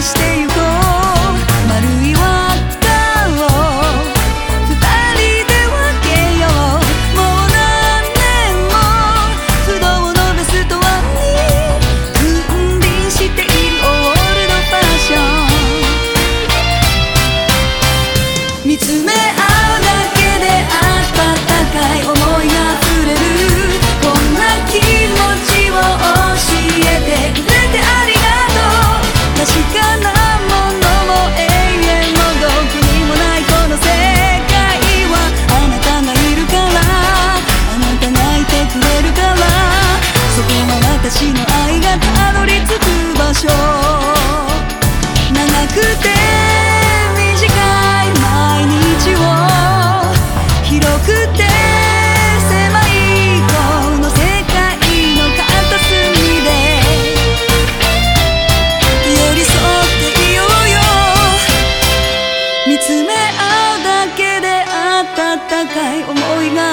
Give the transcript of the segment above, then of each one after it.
してゆこう。丸い輪っかを二人で分けよう。もう何年も不動のベストワンに君臨しているオールドファッション見つめ合う。だけで温かい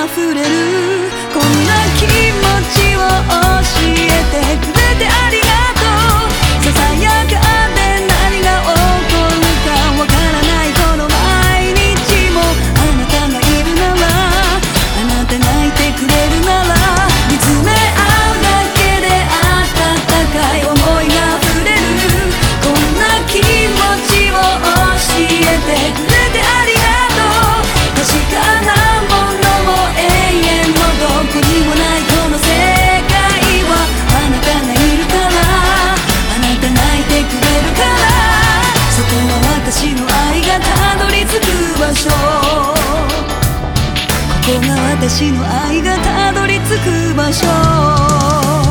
溢れるこが私の愛がたどり着く場所